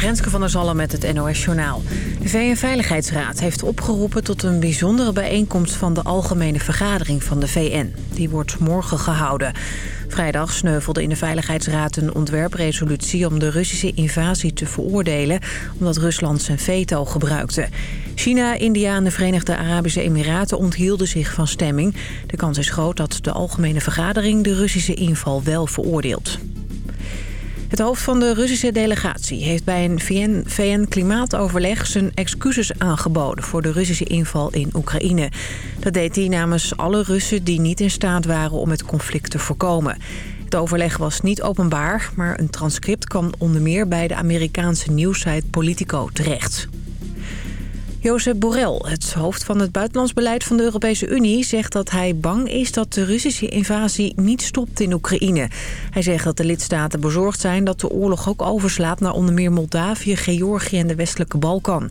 Renske van der Zallen met het NOS Journaal. De VN-veiligheidsraad heeft opgeroepen tot een bijzondere bijeenkomst... van de Algemene Vergadering van de VN. Die wordt morgen gehouden. Vrijdag sneuvelde in de Veiligheidsraad een ontwerpresolutie... om de Russische invasie te veroordelen... omdat Rusland zijn veto gebruikte. China, India en de Verenigde Arabische Emiraten onthielden zich van stemming. De kans is groot dat de Algemene Vergadering de Russische inval wel veroordeelt. Het hoofd van de Russische delegatie heeft bij een VN-klimaatoverleg zijn excuses aangeboden voor de Russische inval in Oekraïne. Dat deed hij namens alle Russen die niet in staat waren om het conflict te voorkomen. Het overleg was niet openbaar, maar een transcript kwam onder meer bij de Amerikaanse nieuwsite Politico terecht. Jozef Borrell, het hoofd van het buitenlands beleid van de Europese Unie... zegt dat hij bang is dat de Russische invasie niet stopt in Oekraïne. Hij zegt dat de lidstaten bezorgd zijn dat de oorlog ook overslaat... naar onder meer Moldavië, Georgië en de westelijke Balkan.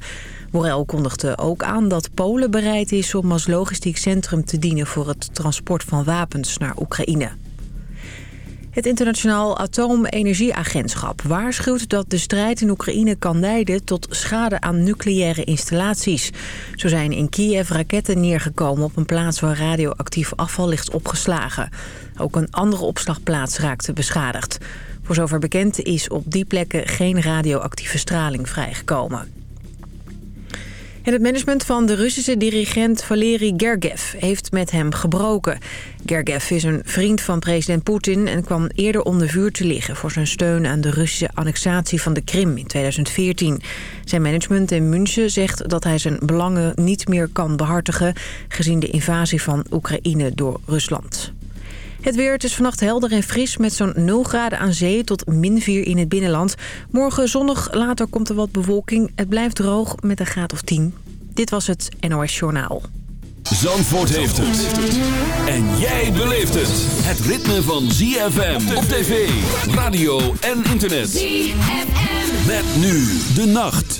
Borrell kondigde ook aan dat Polen bereid is om als logistiek centrum te dienen... voor het transport van wapens naar Oekraïne. Het Internationaal Atoomenergieagentschap waarschuwt dat de strijd in Oekraïne kan leiden tot schade aan nucleaire installaties. Zo zijn in Kiev raketten neergekomen op een plaats waar radioactief afval ligt opgeslagen. Ook een andere opslagplaats raakte beschadigd. Voor zover bekend is op die plekken geen radioactieve straling vrijgekomen. Het management van de Russische dirigent Valery Gergiev heeft met hem gebroken. Gergiev is een vriend van president Poetin en kwam eerder onder vuur te liggen... voor zijn steun aan de Russische annexatie van de Krim in 2014. Zijn management in München zegt dat hij zijn belangen niet meer kan behartigen... gezien de invasie van Oekraïne door Rusland. Het weer, het is vannacht helder en fris met zo'n 0 graden aan zee tot min 4 in het binnenland. Morgen zonnig, later komt er wat bewolking. Het blijft droog met een graad of 10. Dit was het NOS Journaal. Zandvoort heeft het. En jij beleeft het. Het ritme van ZFM op tv, radio en internet. ZFM. Met nu de nacht.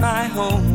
my home.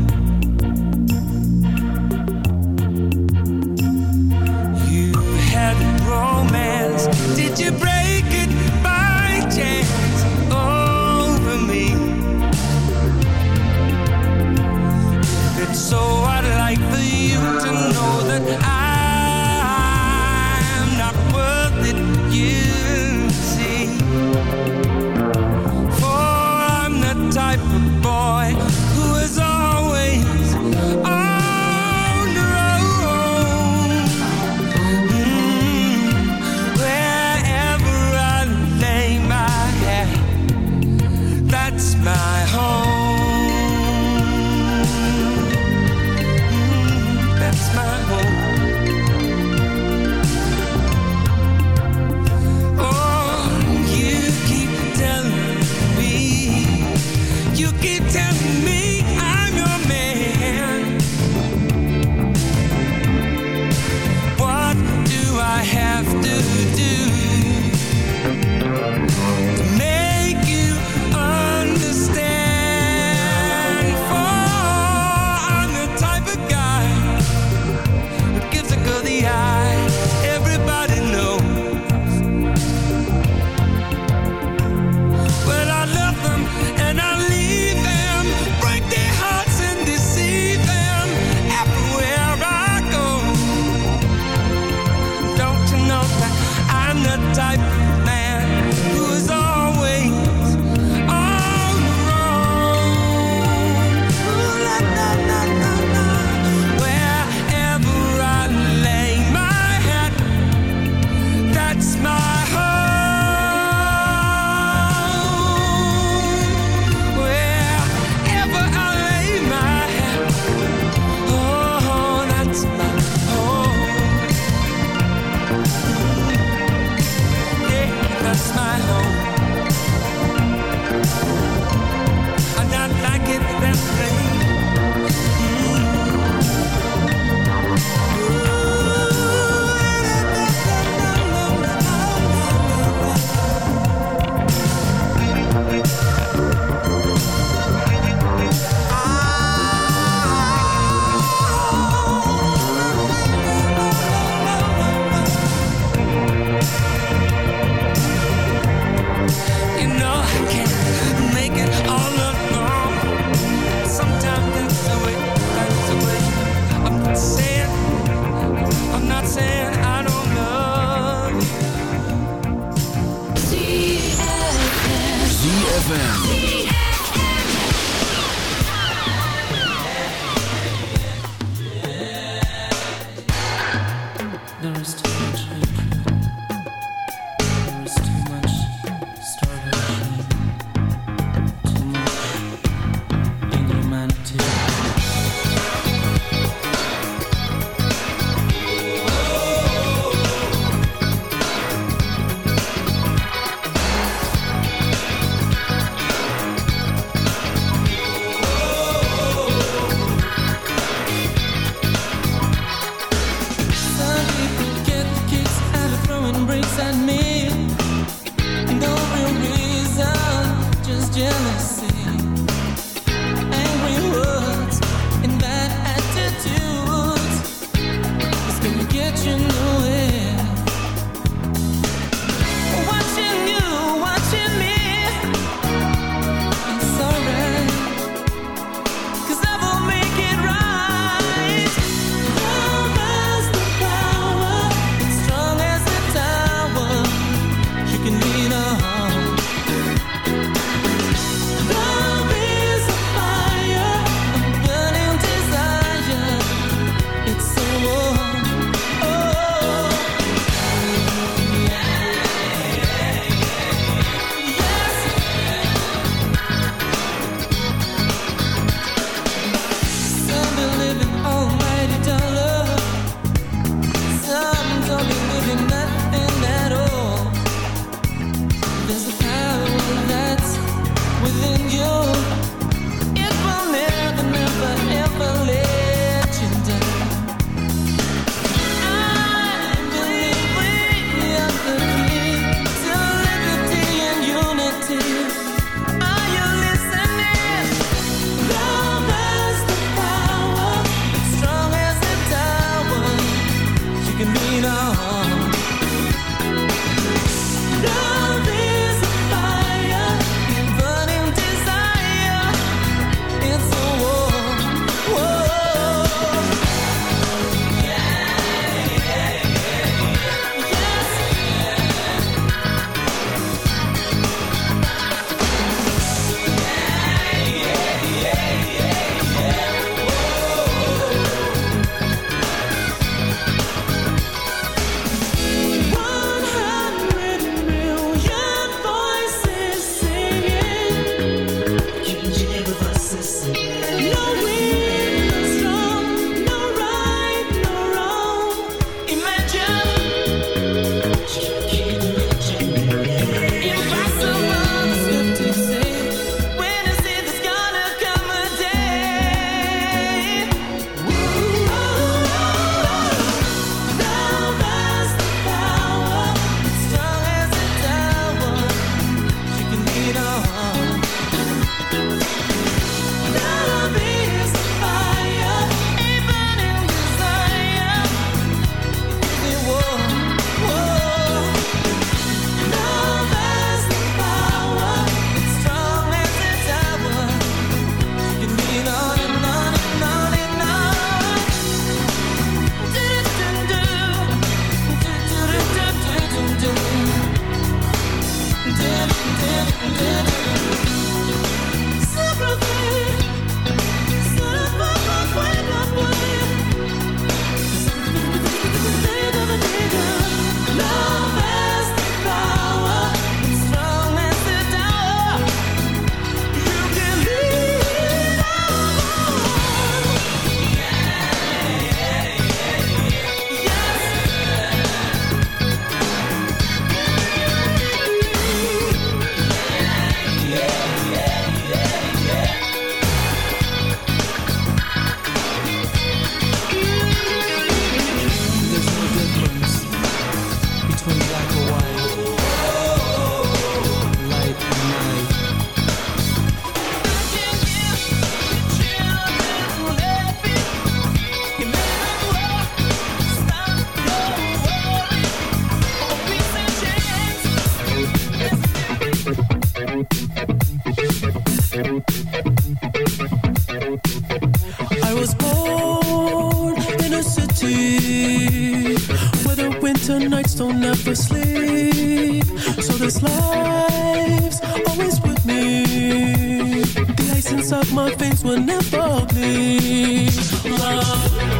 nights don't ever sleep. So this life's always with me. The ice inside my veins will never bleed. Love.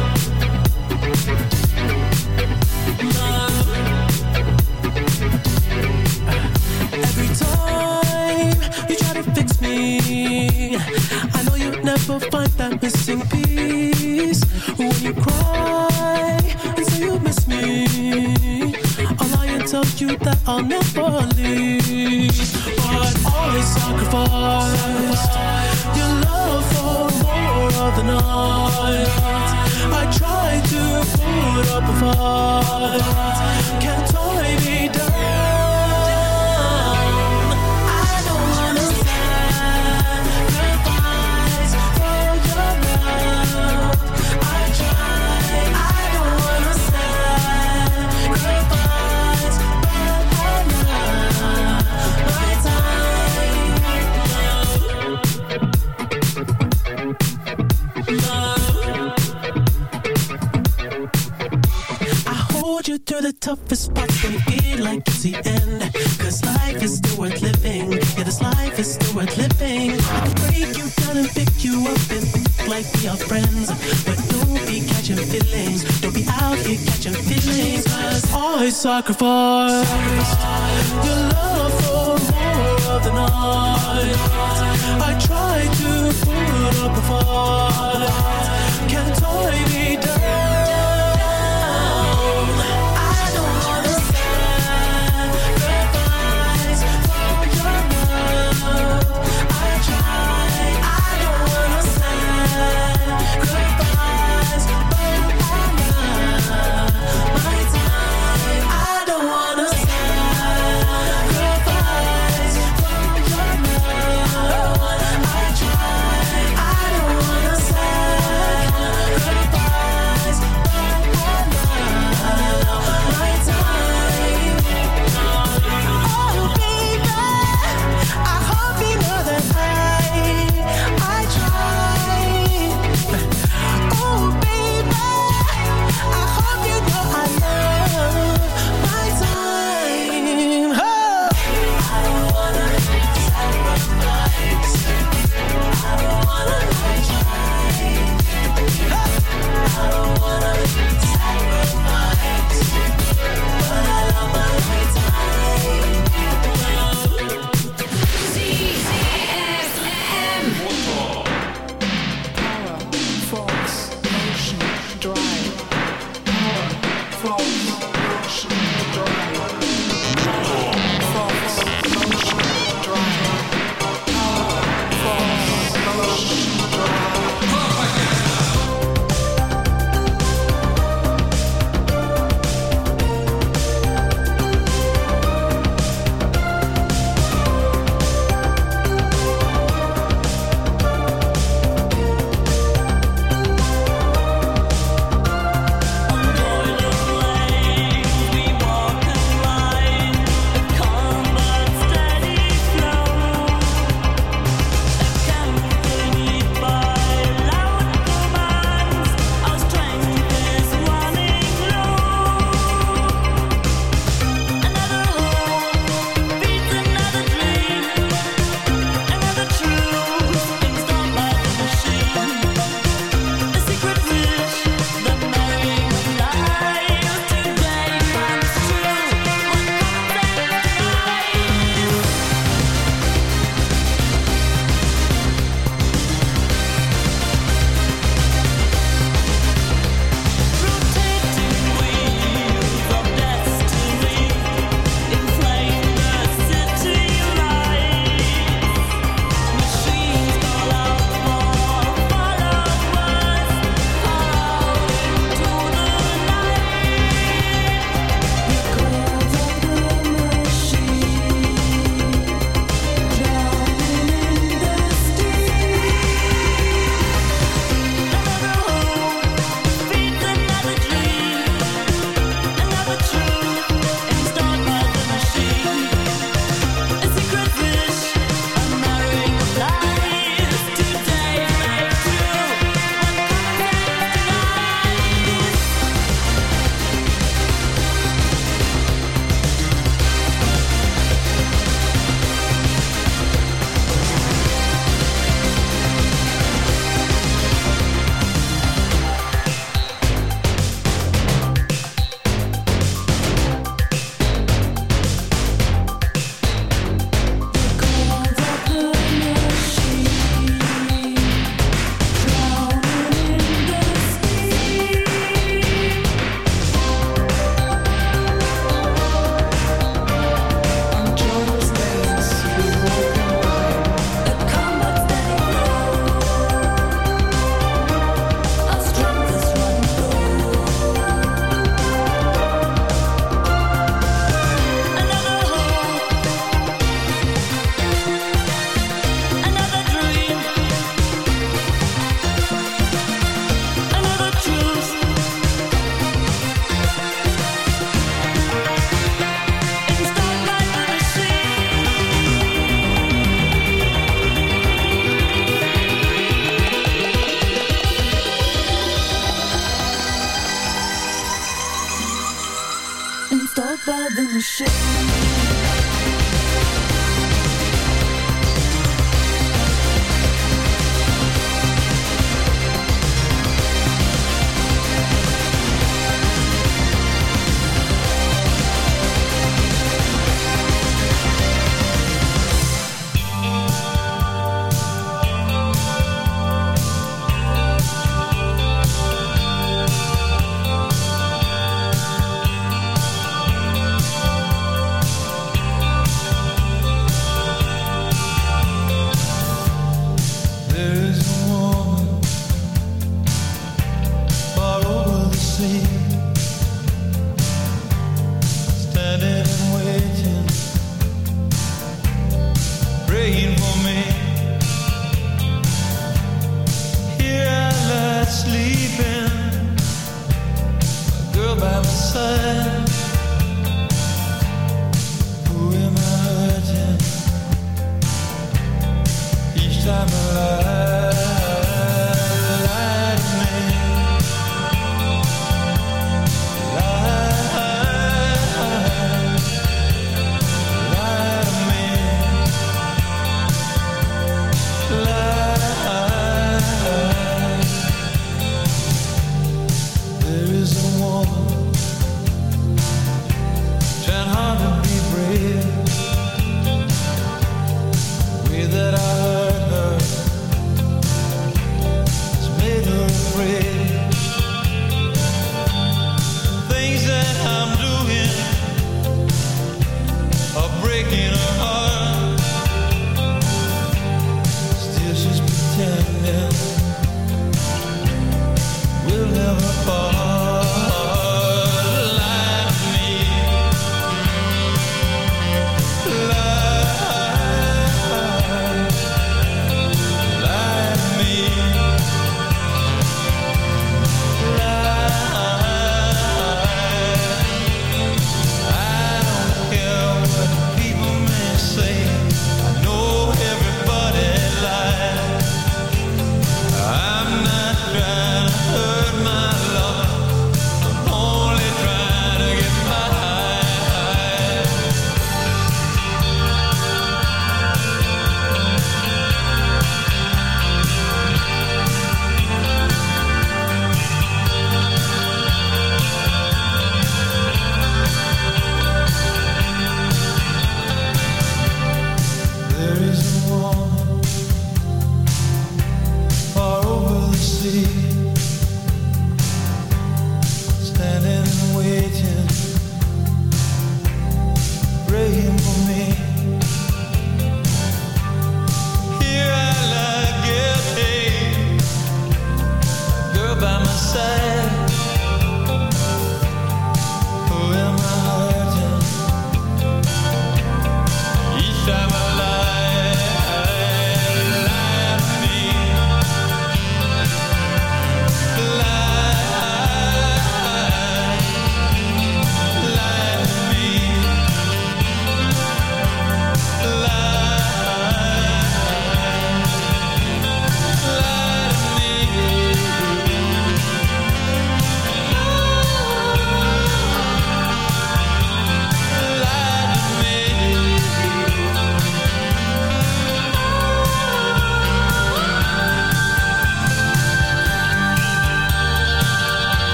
I'll never leave But always sacrifice Your love for more of the night. I try to put up a fight. Can't toughest parts gonna feel like it's the end. Cause life is still worth living. Yeah, this life is still worth living. I can break you down and pick you up and like we are friends. But don't be catching feelings. Don't be out here catching feelings. Cause always sacrifice, your love for more of the night. I tried to put up a fight. Can't I be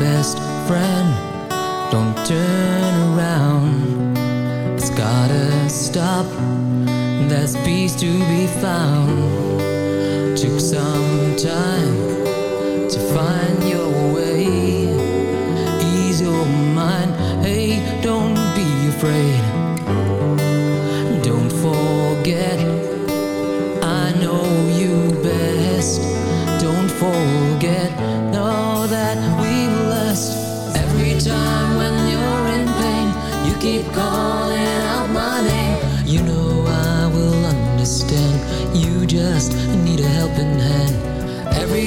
best friend. Don't turn around. It's gotta stop. There's peace to be found. Took some time.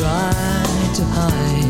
try to hide.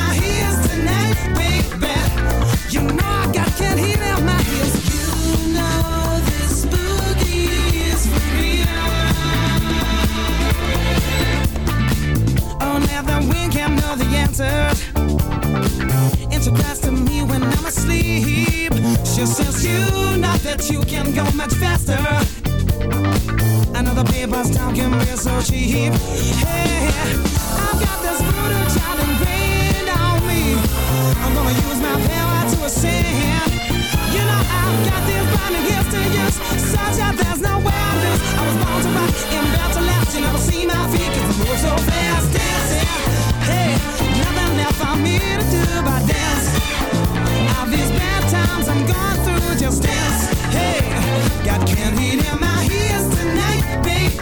the answers. Class me when I'm asleep. She says you know that you can go much faster. The papers talking real so cheap. Hey, I've got this voodoo child ingrained on me. I'm gonna use my power to ascend. You know I've got these blinding gifts to use, such that there's no way I lose. I was born to rock and built to last. You never see my feet 'cause I move so fast, dancing. Hey, left for me to do dance. All these bad times I'm going through, just dance. Hey, got candy in my ears tonight, baby.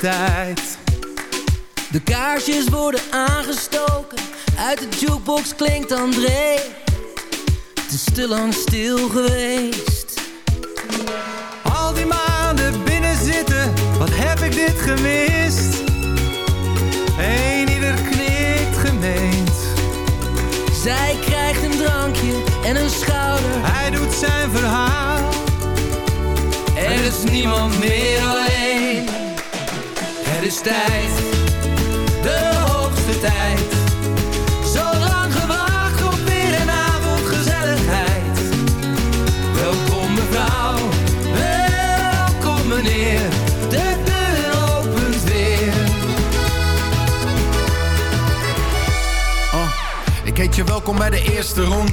tijd. De kaarsjes worden aangestoken, uit de jukebox klinkt André. Het is te lang stil geweest. Al die maanden binnen zitten, wat heb ik dit gemist? Eén ieder knikt gemeend. Zij krijgt een drankje en een schouder. Hij doet zijn verhaal. Er is niemand meer alleen. Is tijd, de hoogste tijd. Zo lang gewacht op weer een avondgezelligheid. Welkom mevrouw, welkom meneer. De deur opent weer. Oh, ik heet je welkom bij de eerste ronde.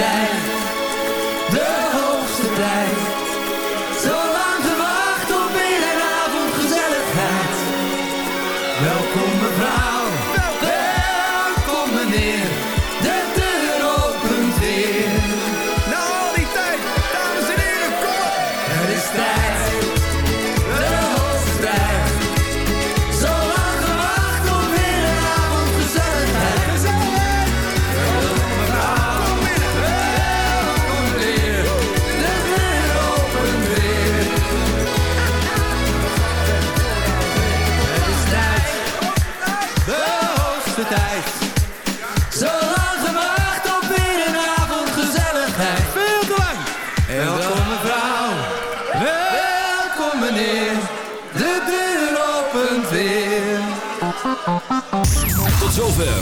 Het